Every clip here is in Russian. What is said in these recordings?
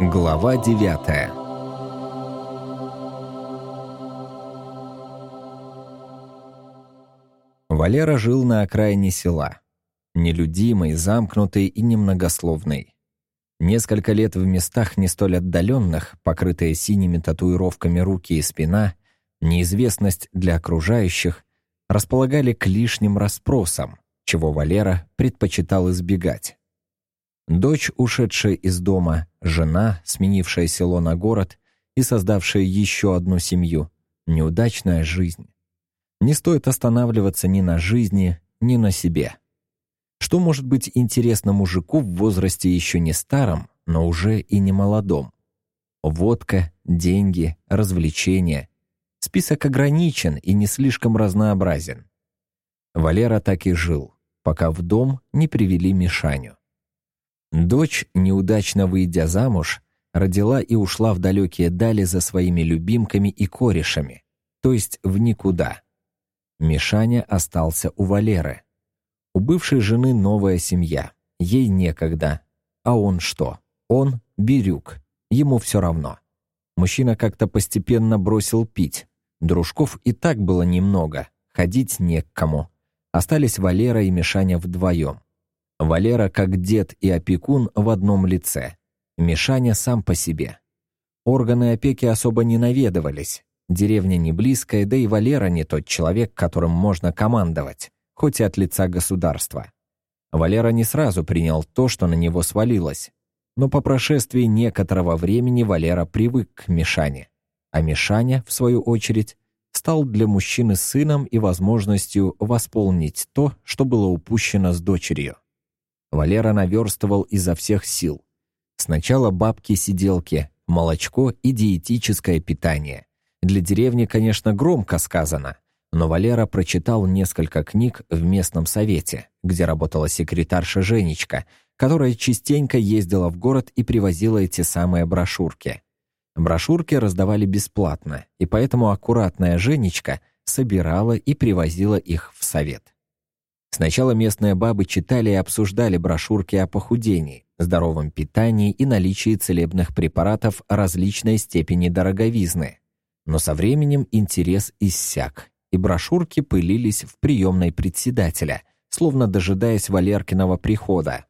Глава девятая Валера жил на окраине села. Нелюдимый, замкнутый и немногословный. Несколько лет в местах не столь отдаленных, покрытые синими татуировками руки и спина, неизвестность для окружающих, располагали к лишним расспросам, чего Валера предпочитал избегать. Дочь, ушедшая из дома, жена, сменившая село на город и создавшая еще одну семью. Неудачная жизнь. Не стоит останавливаться ни на жизни, ни на себе. Что может быть интересно мужику в возрасте еще не старом, но уже и не молодом? Водка, деньги, развлечения. Список ограничен и не слишком разнообразен. Валера так и жил, пока в дом не привели Мишаню. Дочь, неудачно выйдя замуж, родила и ушла в далекие дали за своими любимками и корешами, то есть в никуда. Мишаня остался у Валеры. У бывшей жены новая семья, ей некогда. А он что? Он — Бирюк, ему все равно. Мужчина как-то постепенно бросил пить. Дружков и так было немного, ходить не к кому. Остались Валера и Мишаня вдвоем. Валера как дед и опекун в одном лице. Мишаня сам по себе. Органы опеки особо не наведывались. Деревня не близкая, да и Валера не тот человек, которым можно командовать, хоть и от лица государства. Валера не сразу принял то, что на него свалилось. Но по прошествии некоторого времени Валера привык к Мишане. А Мишаня, в свою очередь, стал для мужчины сыном и возможностью восполнить то, что было упущено с дочерью. Валера наверстывал изо всех сил. Сначала бабки-сиделки, молочко и диетическое питание. Для деревни, конечно, громко сказано, но Валера прочитал несколько книг в местном совете, где работала секретарша Женечка, которая частенько ездила в город и привозила эти самые брошюрки. Брошюрки раздавали бесплатно, и поэтому аккуратная Женечка собирала и привозила их в совет. Сначала местные бабы читали и обсуждали брошюрки о похудении, здоровом питании и наличии целебных препаратов различной степени дороговизны. Но со временем интерес иссяк, и брошюрки пылились в приемной председателя, словно дожидаясь Валеркиного прихода.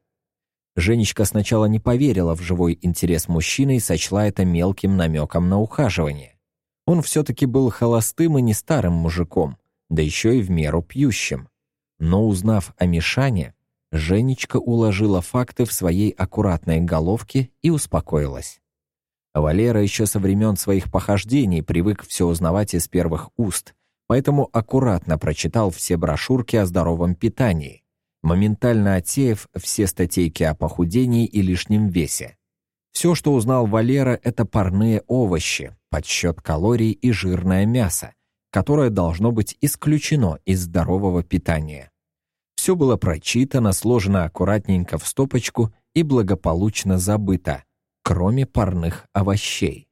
Женечка сначала не поверила в живой интерес мужчины и сочла это мелким намеком на ухаживание. Он все-таки был холостым и не старым мужиком, да еще и в меру пьющим. Но узнав о Мишане, Женечка уложила факты в своей аккуратной головке и успокоилась. Валера еще со времен своих похождений привык все узнавать из первых уст, поэтому аккуратно прочитал все брошюрки о здоровом питании, моментально отсеяв все статейки о похудении и лишнем весе. Все, что узнал Валера, это парные овощи, подсчет калорий и жирное мясо, которое должно быть исключено из здорового питания. Все было прочитано, сложено аккуратненько в стопочку и благополучно забыто, кроме парных овощей.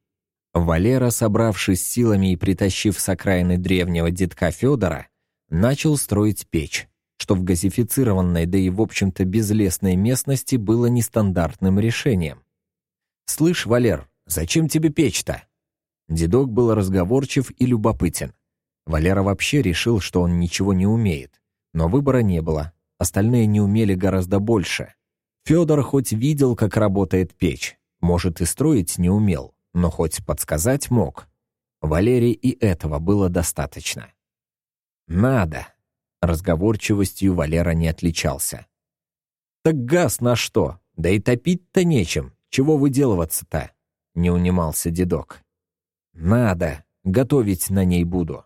Валера, собравшись силами и притащив с окраины древнего детка Федора, начал строить печь, что в газифицированной, да и в общем-то безлесной местности было нестандартным решением. «Слышь, Валер, зачем тебе печь-то?» Дедок был разговорчив и любопытен. Валера вообще решил, что он ничего не умеет. Но выбора не было. Остальные не умели гораздо больше. Федор хоть видел, как работает печь. Может, и строить не умел, но хоть подсказать мог. Валерии и этого было достаточно. «Надо!» Разговорчивостью Валера не отличался. «Так газ на что? Да и топить-то нечем. Чего выделываться-то?» Не унимался дедок. «Надо. Готовить на ней буду».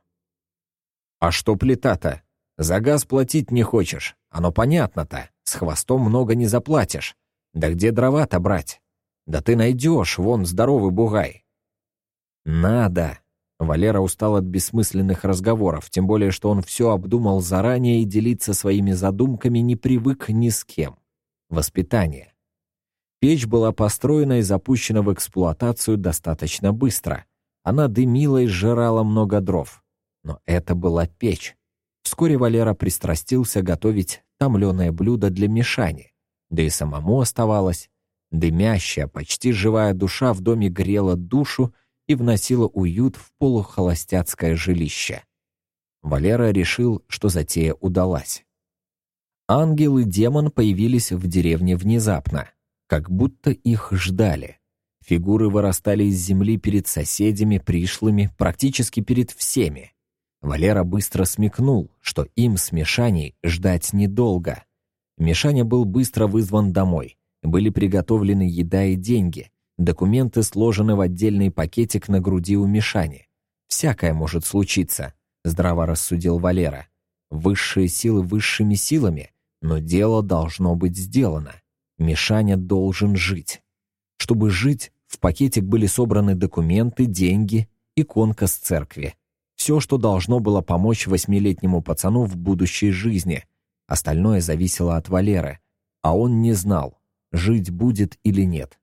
«А что плита-то? За газ платить не хочешь. Оно понятно-то. С хвостом много не заплатишь. Да где дрова-то брать? Да ты найдешь, вон здоровый бугай». «Надо!» Валера устал от бессмысленных разговоров, тем более, что он все обдумал заранее и делиться своими задумками не привык ни с кем. Воспитание. Печь была построена и запущена в эксплуатацию достаточно быстро. Она дымила и сжирала много дров. Но это была печь. Вскоре Валера пристрастился готовить томленое блюдо для Мишани. Да и самому оставалось. Дымящая, почти живая душа в доме грела душу и вносила уют в полухолостяцкое жилище. Валера решил, что затея удалась. Ангел и демон появились в деревне внезапно, как будто их ждали. Фигуры вырастали из земли перед соседями, пришлыми, практически перед всеми. Валера быстро смекнул, что им с Мишаней ждать недолго. Мишаня был быстро вызван домой. Были приготовлены еда и деньги. Документы сложены в отдельный пакетик на груди у Мишани. «Всякое может случиться», — здраво рассудил Валера. «Высшие силы высшими силами, но дело должно быть сделано. Мишаня должен жить. Чтобы жить, в пакетик были собраны документы, деньги, иконка с церкви. Все, что должно было помочь восьмилетнему пацану в будущей жизни. Остальное зависело от Валеры, а он не знал, жить будет или нет.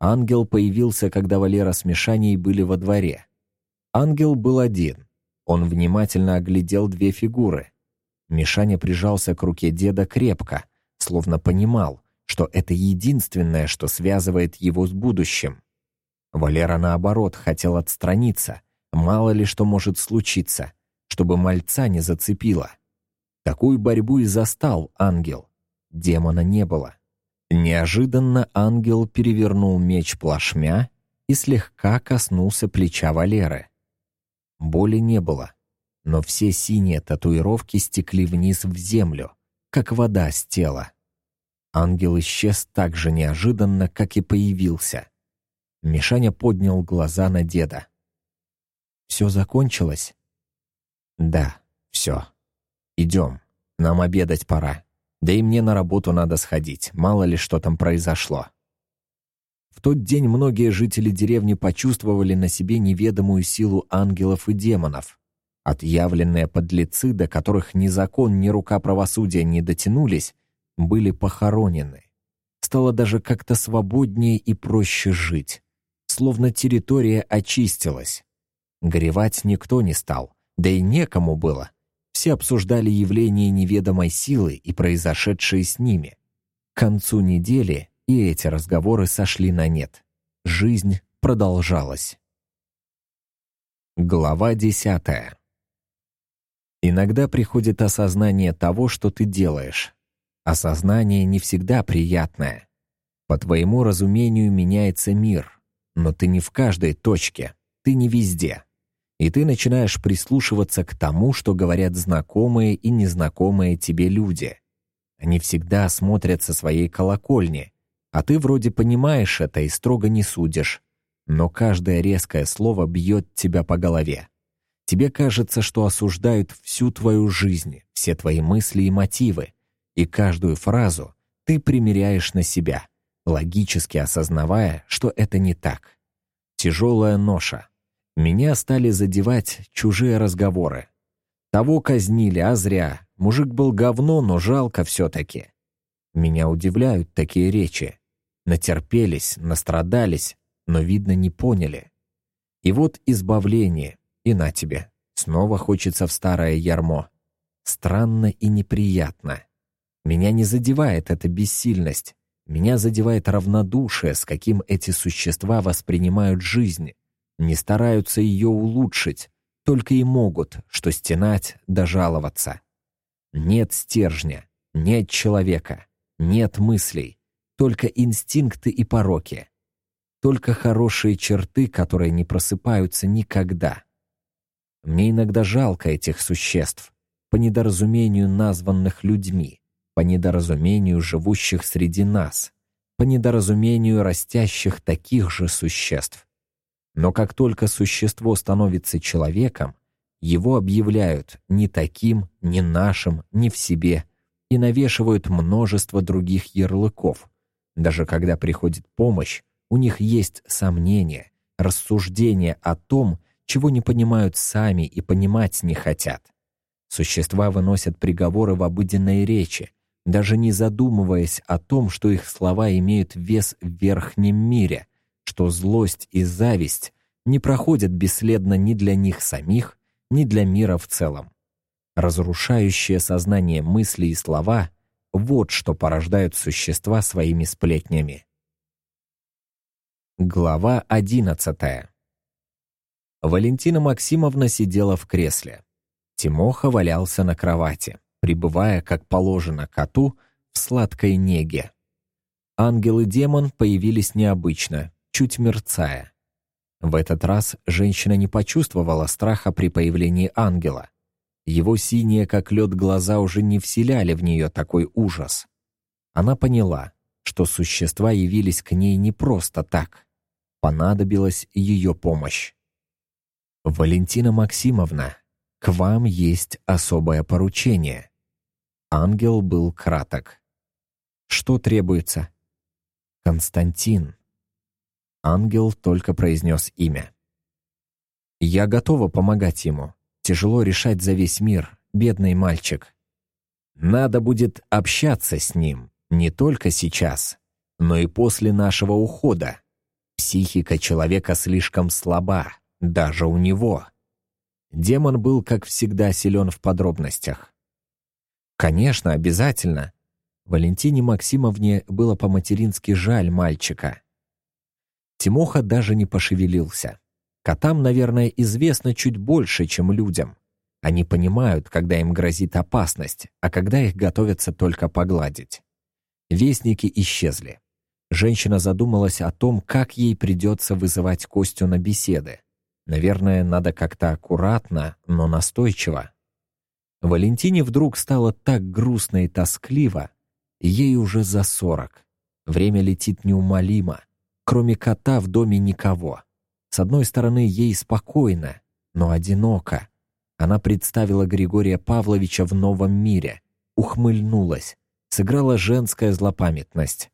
Ангел появился, когда Валера с Мишаней были во дворе. Ангел был один. Он внимательно оглядел две фигуры. Мишаня прижался к руке деда крепко, словно понимал, что это единственное, что связывает его с будущим. Валера, наоборот, хотел отстраниться, мало ли что может случиться, чтобы мальца не зацепило. Такую борьбу и застал ангел. Демона не было. Неожиданно ангел перевернул меч плашмя и слегка коснулся плеча Валеры. Боли не было, но все синие татуировки стекли вниз в землю, как вода с тела. Ангел исчез так же неожиданно, как и появился. Мишаня поднял глаза на деда. «Все закончилось?» «Да, все. Идем, нам обедать пора». Да и мне на работу надо сходить, мало ли что там произошло. В тот день многие жители деревни почувствовали на себе неведомую силу ангелов и демонов. Отъявленные подлецы, до которых ни закон, ни рука правосудия не дотянулись, были похоронены. Стало даже как-то свободнее и проще жить. Словно территория очистилась. Горевать никто не стал, да и некому было — все обсуждали явление неведомой силы и произошедшее с ними. К концу недели и эти разговоры сошли на нет. Жизнь продолжалась. Глава десятая. Иногда приходит осознание того, что ты делаешь. Осознание не всегда приятное. По твоему разумению меняется мир, но ты не в каждой точке, ты не везде и ты начинаешь прислушиваться к тому, что говорят знакомые и незнакомые тебе люди. Они всегда смотрят со своей колокольни, а ты вроде понимаешь это и строго не судишь, но каждое резкое слово бьет тебя по голове. Тебе кажется, что осуждают всю твою жизнь, все твои мысли и мотивы, и каждую фразу ты примеряешь на себя, логически осознавая, что это не так. Тяжелая ноша — меня стали задевать чужие разговоры. Того казнили, а зря. Мужик был говно, но жалко все-таки. Меня удивляют такие речи. Натерпелись, настрадались, но, видно, не поняли. И вот избавление, и на тебе. Снова хочется в старое ярмо. Странно и неприятно. Меня не задевает эта бессильность. Меня задевает равнодушие, с каким эти существа воспринимают жизнь не стараются ее улучшить, только и могут, что стенать да жаловаться. Нет стержня, нет человека, нет мыслей, только инстинкты и пороки. Только хорошие черты, которые не просыпаются никогда. Мне иногда жалко этих существ, по недоразумению названных людьми, по недоразумению живущих среди нас, по недоразумению растящих таких же существ. Но как только существо становится человеком, его объявляют не таким, не нашим, не в себе и навешивают множество других ярлыков. Даже когда приходит помощь, у них есть сомнения, рассуждения о том, чего не понимают сами и понимать не хотят. Существа выносят приговоры в обыденной речи, даже не задумываясь о том, что их слова имеют вес в верхнем мире, что злость и зависть не проходят бесследно ни для них самих, ни для мира в целом. Разрушающее сознание мысли и слова — вот что порождают существа своими сплетнями. Глава одиннадцатая. Валентина Максимовна сидела в кресле. Тимоха валялся на кровати, пребывая, как положено коту, в сладкой неге. Ангел и демон появились необычно, чуть мерцая. В этот раз женщина не почувствовала страха при появлении ангела. Его синие, как лед, глаза уже не вселяли в нее такой ужас. Она поняла, что существа явились к ней не просто так понадобилась ее помощь. «Валентина Максимовна, к вам есть особое поручение». Ангел был краток. «Что требуется?» «Константин». Ангел только произнес имя. «Я готова помогать ему. Тяжело решать за весь мир, бедный мальчик. Надо будет общаться с ним не только сейчас, но и после нашего ухода. Психика человека слишком слаба, даже у него. Демон был, как всегда, силен в подробностях. Конечно, обязательно. Валентине Максимовне было по-матерински жаль мальчика. Тимоха даже не пошевелился. Котам, наверное, известно чуть больше, чем людям. Они понимают, когда им грозит опасность, а когда их готовятся только погладить. Вестники исчезли. Женщина задумалась о том, как ей придется вызывать Костю на беседы. Наверное, надо как-то аккуратно, но настойчиво. Валентине вдруг стало так грустно и тоскливо. Ей уже за сорок. Время летит неумолимо. Кроме кота в доме никого. С одной стороны, ей спокойно, но одиноко. Она представила Григория Павловича в новом мире, ухмыльнулась, сыграла женская злопамятность.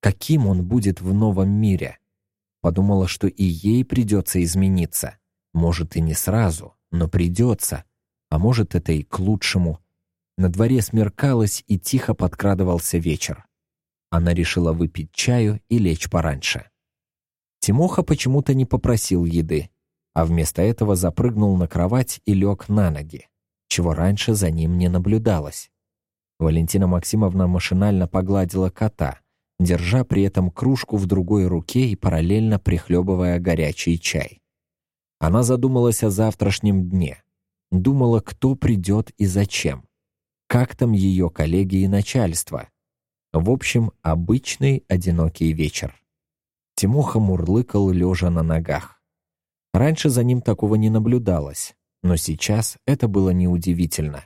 Каким он будет в новом мире? Подумала, что и ей придется измениться. Может, и не сразу, но придется. А может, это и к лучшему. На дворе смеркалось, и тихо подкрадывался вечер. Она решила выпить чаю и лечь пораньше. Тимоха почему-то не попросил еды, а вместо этого запрыгнул на кровать и лег на ноги, чего раньше за ним не наблюдалось. Валентина Максимовна машинально погладила кота, держа при этом кружку в другой руке и параллельно прихлебывая горячий чай. Она задумалась о завтрашнем дне. Думала, кто придет и зачем. Как там ее коллеги и начальство. В общем, обычный одинокий вечер. Тимоха мурлыкал, лежа на ногах. Раньше за ним такого не наблюдалось, но сейчас это было неудивительно.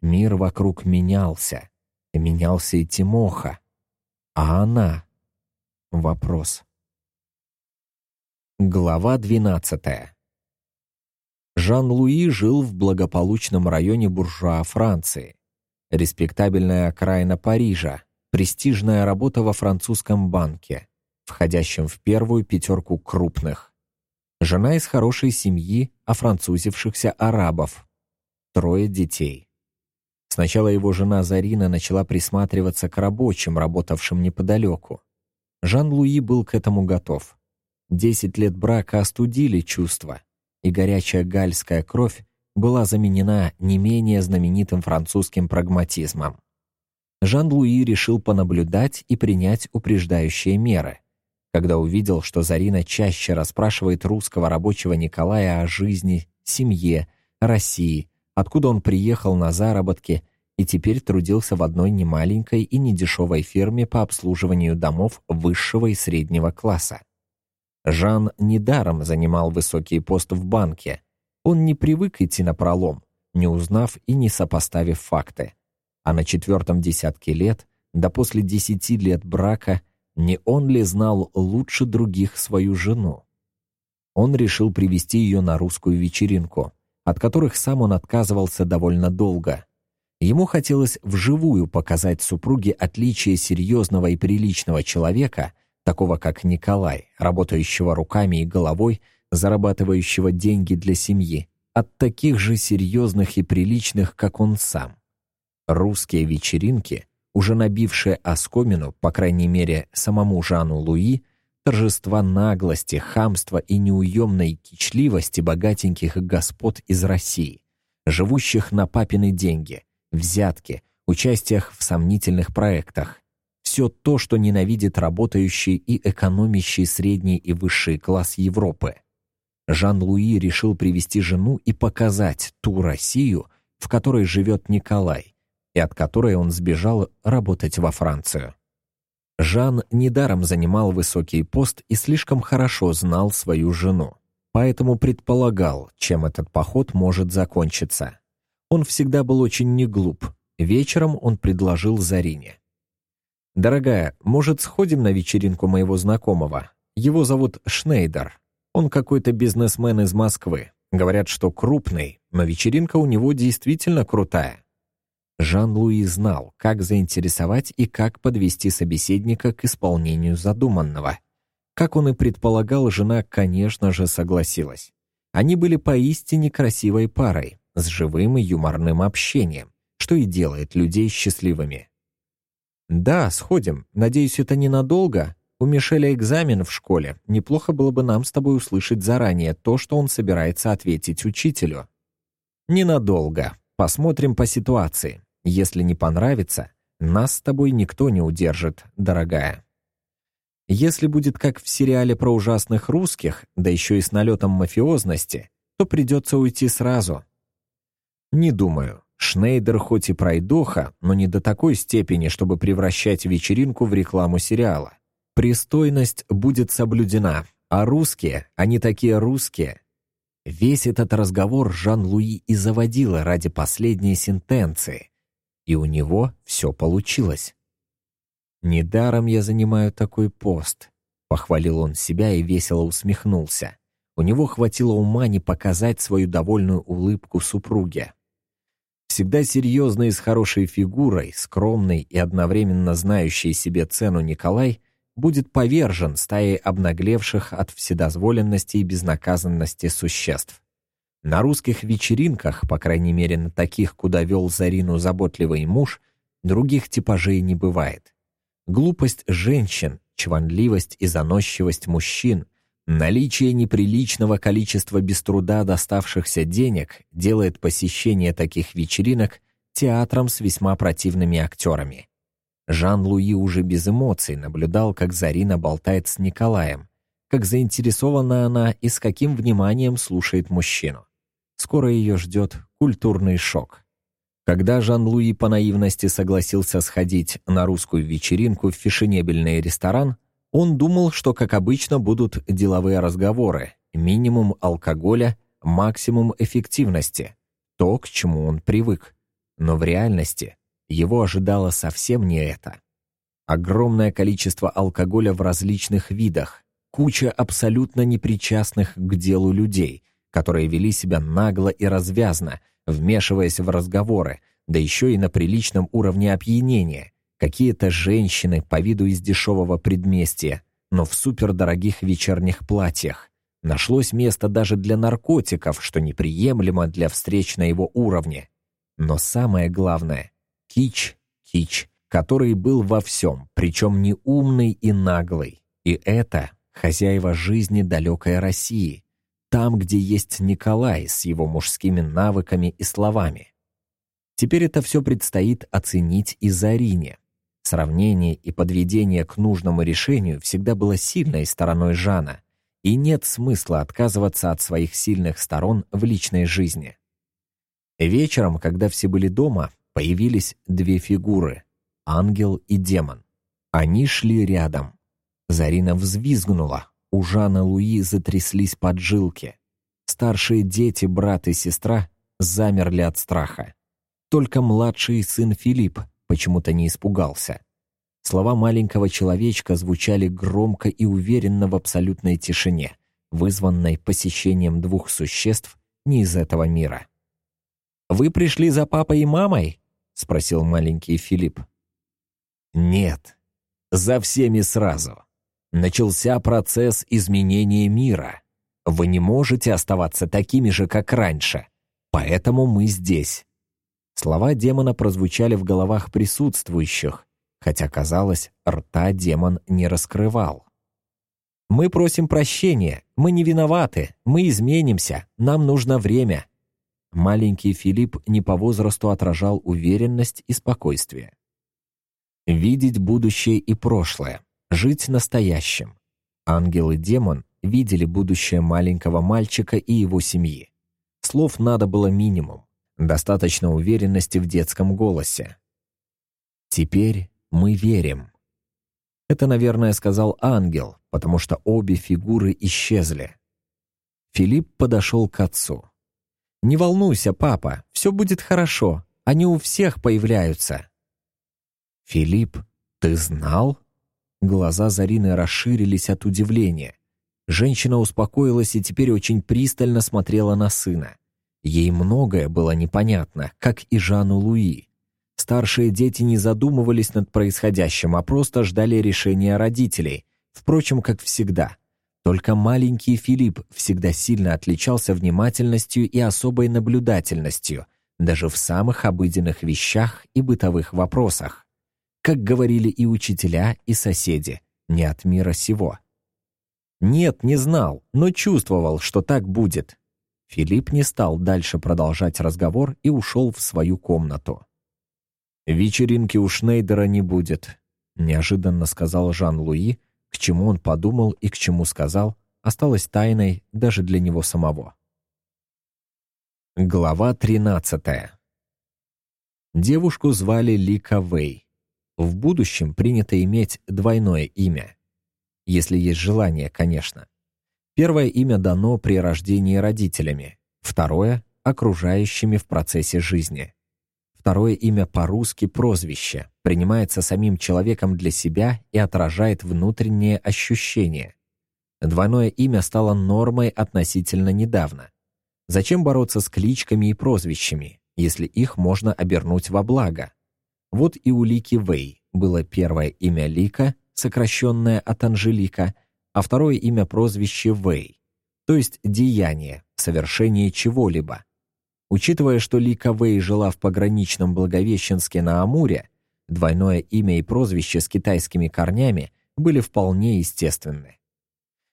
Мир вокруг менялся. Менялся и Тимоха. А она? Вопрос. Глава 12. Жан-Луи жил в благополучном районе буржуа Франции. Респектабельная окраина Парижа, престижная работа во французском банке, входящем в первую пятерку крупных. Жена из хорошей семьи офранцузившихся арабов. Трое детей. Сначала его жена Зарина начала присматриваться к рабочим, работавшим неподалеку. Жан-Луи был к этому готов. Десять лет брака остудили чувства, и горячая гальская кровь была заменена не менее знаменитым французским прагматизмом. Жан-Луи решил понаблюдать и принять упреждающие меры, когда увидел, что Зарина чаще расспрашивает русского рабочего Николая о жизни, семье, России, откуда он приехал на заработки и теперь трудился в одной немаленькой и недешевой фирме по обслуживанию домов высшего и среднего класса. Жан недаром занимал высокий пост в банке. Он не привык идти на пролом, не узнав и не сопоставив факты. А на четвертом десятке лет, да после десяти лет брака, не он ли знал лучше других свою жену? Он решил привести ее на русскую вечеринку, от которых сам он отказывался довольно долго – Ему хотелось вживую показать супруге отличие серьезного и приличного человека, такого как Николай, работающего руками и головой, зарабатывающего деньги для семьи, от таких же серьезных и приличных, как он сам. Русские вечеринки, уже набившие оскомину, по крайней мере, самому Жану Луи, торжества наглости, хамства и неуемной кичливости богатеньких господ из России, живущих на папины деньги – взятки, участиях в сомнительных проектах. Все то, что ненавидит работающий и экономящий средний и высший класс Европы. Жан-Луи решил привести жену и показать ту Россию, в которой живет Николай, и от которой он сбежал работать во Францию. Жан недаром занимал высокий пост и слишком хорошо знал свою жену, поэтому предполагал, чем этот поход может закончиться. Он всегда был очень неглуп. Вечером он предложил Зарине. «Дорогая, может, сходим на вечеринку моего знакомого? Его зовут Шнейдер. Он какой-то бизнесмен из Москвы. Говорят, что крупный, но вечеринка у него действительно крутая». Жан-Луи знал, как заинтересовать и как подвести собеседника к исполнению задуманного. Как он и предполагал, жена, конечно же, согласилась. Они были поистине красивой парой, с живым и юморным общением, что и делает людей счастливыми. «Да, сходим. Надеюсь, это ненадолго. У Мишеля экзамен в школе. Неплохо было бы нам с тобой услышать заранее то, что он собирается ответить учителю». «Ненадолго. Посмотрим по ситуации. Если не понравится, нас с тобой никто не удержит, дорогая». Если будет как в сериале про ужасных русских, да еще и с налетом мафиозности, то придется уйти сразу. Не думаю. Шнейдер хоть и пройдоха, но не до такой степени, чтобы превращать вечеринку в рекламу сериала. Пристойность будет соблюдена, а русские, они такие русские. Весь этот разговор Жан-Луи и заводила ради последней сентенции. И у него все получилось. «Недаром я занимаю такой пост», — похвалил он себя и весело усмехнулся. У него хватило ума не показать свою довольную улыбку супруге. Всегда серьезный и с хорошей фигурой, скромный и одновременно знающий себе цену Николай будет повержен стаей обнаглевших от вседозволенности и безнаказанности существ. На русских вечеринках, по крайней мере на таких, куда вел Зарину заботливый муж, других типажей не бывает. Глупость женщин, чванливость и заносчивость мужчин — Наличие неприличного количества без труда доставшихся денег делает посещение таких вечеринок театром с весьма противными актерами. Жан-Луи уже без эмоций наблюдал, как Зарина болтает с Николаем, как заинтересована она и с каким вниманием слушает мужчину. Скоро ее ждет культурный шок. Когда Жан-Луи по наивности согласился сходить на русскую вечеринку в фешенебельный ресторан, он думал, что, как обычно, будут деловые разговоры, минимум алкоголя, максимум эффективности, то, к чему он привык. Но в реальности его ожидало совсем не это. Огромное количество алкоголя в различных видах, куча абсолютно непричастных к делу людей, которые вели себя нагло и развязно, вмешиваясь в разговоры, да еще и на приличном уровне опьянения, Какие-то женщины по виду из дешевого предместья, но в супердорогих вечерних платьях. Нашлось место даже для наркотиков, что неприемлемо для встреч на его уровне. Но самое главное — кич, кич, который был во всем, причем не умный и наглый. И это хозяева жизни далекой России, там, где есть Николай с его мужскими навыками и словами. Теперь это все предстоит оценить и Зарине. Сравнение и подведение к нужному решению всегда было сильной стороной Жана, и нет смысла отказываться от своих сильных сторон в личной жизни. Вечером, когда все были дома, появились две фигуры — ангел и демон. Они шли рядом. Зарина взвизгнула, у Жана Луи затряслись поджилки. Старшие дети, брат и сестра, замерли от страха. Только младший сын Филипп почему-то не испугался. Слова маленького человечка звучали громко и уверенно в абсолютной тишине, вызванной посещением двух существ не из этого мира. «Вы пришли за папой и мамой?» — спросил маленький Филипп. «Нет, за всеми сразу. Начался процесс изменения мира. Вы не можете оставаться такими же, как раньше, поэтому мы здесь. Слова демона прозвучали в головах присутствующих, хотя, казалось, рта демон не раскрывал. «Мы просим прощения, мы не виноваты, мы изменимся, нам нужно время». Маленький Филипп не по возрасту отражал уверенность и спокойствие. Видеть будущее и прошлое, жить настоящим. Ангел и демон видели будущее маленького мальчика и его семьи. Слов надо было минимум, достаточно уверенности в детском голосе. «Теперь мы верим». Это, наверное, сказал ангел, потому что обе фигуры исчезли. Филипп подошел к отцу. «Не волнуйся, папа, все будет хорошо. Они у всех появляются». «Филипп, ты знал?» Глаза Зарины расширились от удивления. Женщина успокоилась и теперь очень пристально смотрела на сына. Ей многое было непонятно, как и Жану Луи. Старшие дети не задумывались над происходящим, а просто ждали решения родителей. Впрочем, как всегда. Только маленький Филипп всегда сильно отличался внимательностью и особой наблюдательностью, даже в самых обыденных вещах и бытовых вопросах. Как говорили и учителя, и соседи, не от мира сего. Нет, не знал, но чувствовал, что так будет. Филипп не стал дальше продолжать разговор и ушел в свою комнату. «Вечеринки у Шнейдера не будет», — неожиданно сказал Жан-Луи, к чему он подумал и к чему сказал, осталось тайной даже для него самого. Глава 13 Девушку звали Лика Вэй. В будущем принято иметь двойное имя. Если есть желание, конечно. Первое имя дано при рождении родителями, второе — окружающими в процессе жизни. Второе имя по-русски прозвище, принимается самим человеком для себя и отражает внутренние ощущения. Двойное имя стало нормой относительно недавно. Зачем бороться с кличками и прозвищами, если их можно обернуть во благо? Вот и у Лики Вэй было первое имя Лика, сокращенное от Анжелика, а второе имя прозвище Вэй, то есть деяние, совершение чего-либо. Учитывая, что Лика Вэй жила в пограничном Благовещенске на Амуре, двойное имя и прозвище с китайскими корнями были вполне естественны.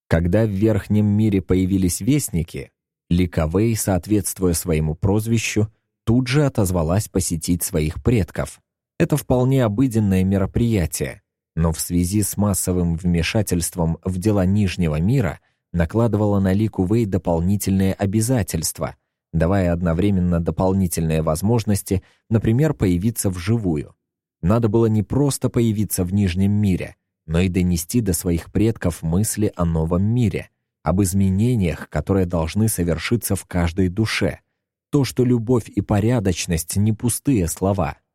Когда в верхнем мире появились вестники, Лика Вэй, соответствуя своему прозвищу, тут же отозвалась посетить своих предков. Это вполне обыденное мероприятие, но в связи с массовым вмешательством в дела Нижнего мира накладывала на Лику Вэй дополнительные обязательства, давая одновременно дополнительные возможности, например, появиться вживую. Надо было не просто появиться в Нижнем мире, но и донести до своих предков мысли о новом мире, об изменениях, которые должны совершиться в каждой душе. То, что любовь и порядочность не пустые слова —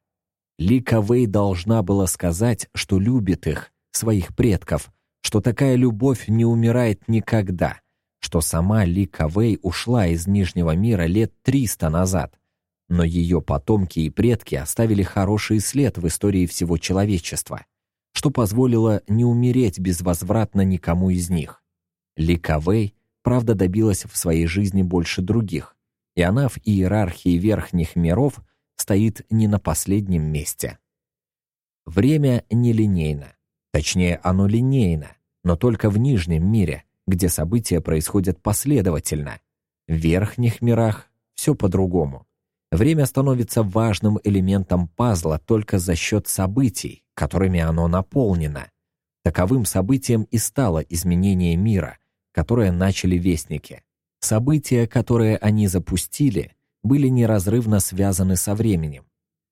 ли Кавей должна была сказать, что любит их, своих предков, что такая любовь не умирает никогда, что сама Ли Кавей ушла из Нижнего мира лет 300 назад, но ее потомки и предки оставили хороший след в истории всего человечества, что позволило не умереть безвозвратно никому из них. Ли Кавей, правда, добилась в своей жизни больше других, и она в иерархии верхних миров – стоит не на последнем месте. Время нелинейно. Точнее, оно линейно, но только в нижнем мире, где события происходят последовательно. В верхних мирах все по-другому. Время становится важным элементом пазла только за счет событий, которыми оно наполнено. Таковым событием и стало изменение мира, которое начали вестники. События, которые они запустили, были неразрывно связаны со временем.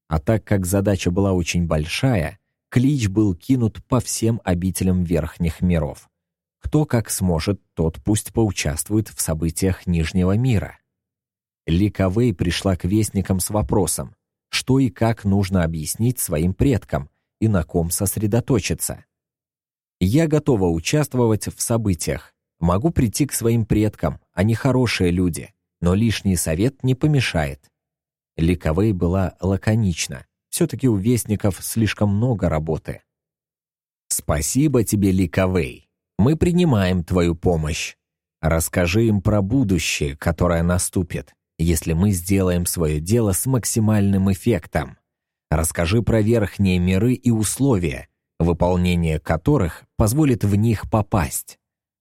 А так как задача была очень большая, клич был кинут по всем обителям верхних миров. Кто как сможет, тот пусть поучаствует в событиях Нижнего мира. Ли Кавей пришла к вестникам с вопросом, что и как нужно объяснить своим предкам и на ком сосредоточиться. «Я готова участвовать в событиях. Могу прийти к своим предкам, они хорошие люди но лишний совет не помешает. Ликовей была лаконична. Все-таки у вестников слишком много работы. «Спасибо тебе, Ликовей. Мы принимаем твою помощь. Расскажи им про будущее, которое наступит, если мы сделаем свое дело с максимальным эффектом. Расскажи про верхние миры и условия, выполнение которых позволит в них попасть.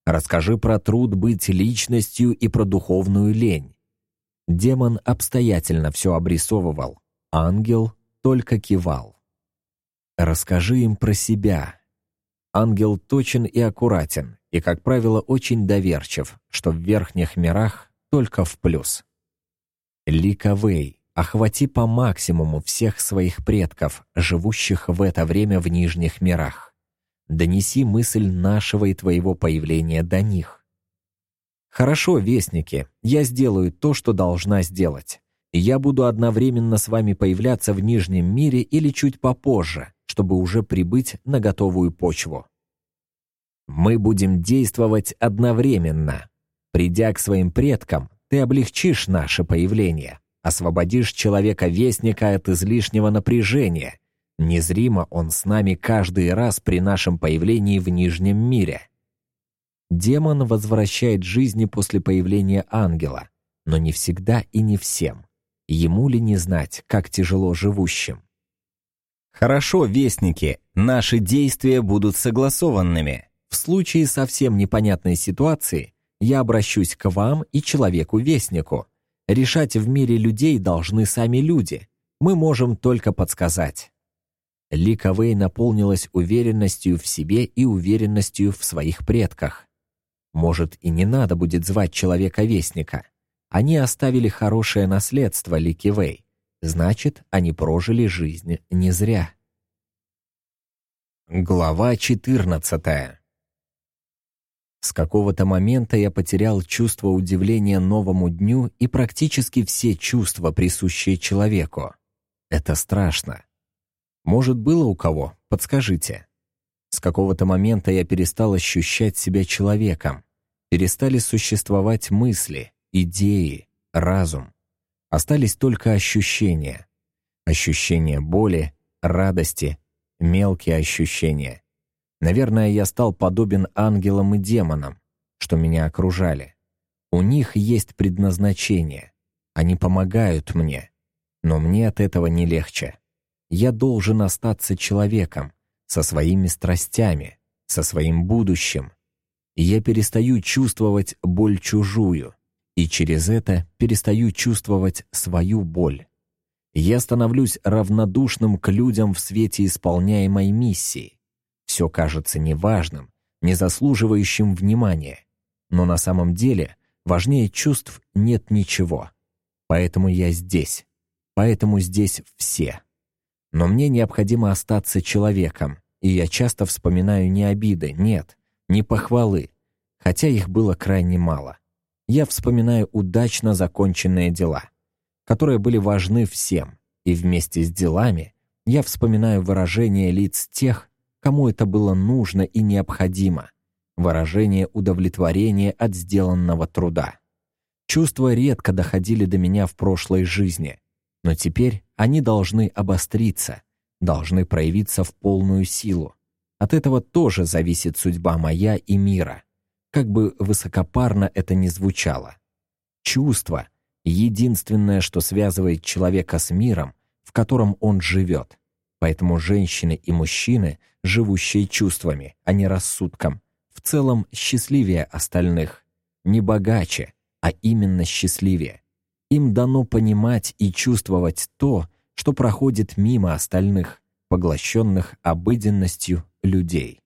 Расскажи про труд быть личностью и про духовную лень. Демон обстоятельно все обрисовывал, ангел только кивал. Расскажи им про себя. Ангел точен и аккуратен, и, как правило, очень доверчив, что в верхних мирах только в плюс. Ликовей, охвати по максимуму всех своих предков, живущих в это время в нижних мирах. Донеси мысль нашего и твоего появления до них. Хорошо, вестники, я сделаю то, что должна сделать. Я буду одновременно с вами появляться в Нижнем мире или чуть попозже, чтобы уже прибыть на готовую почву. Мы будем действовать одновременно. Придя к своим предкам, ты облегчишь наше появление, освободишь человека-вестника от излишнего напряжения. Незримо он с нами каждый раз при нашем появлении в Нижнем мире. Демон возвращает жизни после появления ангела, но не всегда и не всем. Ему ли не знать, как тяжело живущим? Хорошо, вестники, наши действия будут согласованными. В случае совсем непонятной ситуации я обращусь к вам и человеку-вестнику. Решать в мире людей должны сами люди. Мы можем только подсказать. Лика Вэй наполнилась уверенностью в себе и уверенностью в своих предках. Может, и не надо будет звать человека-вестника. Они оставили хорошее наследство Лики Вэй. Значит, они прожили жизнь не зря. Глава 14 С какого-то момента я потерял чувство удивления новому дню и практически все чувства, присущие человеку. Это страшно. Может, было у кого? Подскажите. С какого-то момента я перестал ощущать себя человеком. Перестали существовать мысли, идеи, разум. Остались только ощущения. Ощущения боли, радости, мелкие ощущения. Наверное, я стал подобен ангелам и демонам, что меня окружали. У них есть предназначение. Они помогают мне. Но мне от этого не легче. Я должен остаться человеком, со своими страстями, со своим будущим. Я перестаю чувствовать боль чужую, и через это перестаю чувствовать свою боль. Я становлюсь равнодушным к людям в свете исполняемой миссии. Все кажется неважным, не заслуживающим внимания. Но на самом деле важнее чувств нет ничего. Поэтому я здесь. Поэтому здесь все. Но мне необходимо остаться человеком, и я часто вспоминаю не обиды, нет, не похвалы, хотя их было крайне мало я вспоминаю удачно законченные дела, которые были важны всем, и вместе с делами я вспоминаю выражение лиц тех, кому это было нужно и необходимо, выражение удовлетворения от сделанного труда. Чувства редко доходили до меня в прошлой жизни, но теперь они должны обостриться, должны проявиться в полную силу. От этого тоже зависит судьба моя и мира как бы высокопарно это ни звучало. Чувство — единственное, что связывает человека с миром, в котором он живет. Поэтому женщины и мужчины, живущие чувствами, а не рассудком, в целом счастливее остальных. Не богаче, а именно счастливее. Им дано понимать и чувствовать то, что проходит мимо остальных, поглощенных обыденностью людей.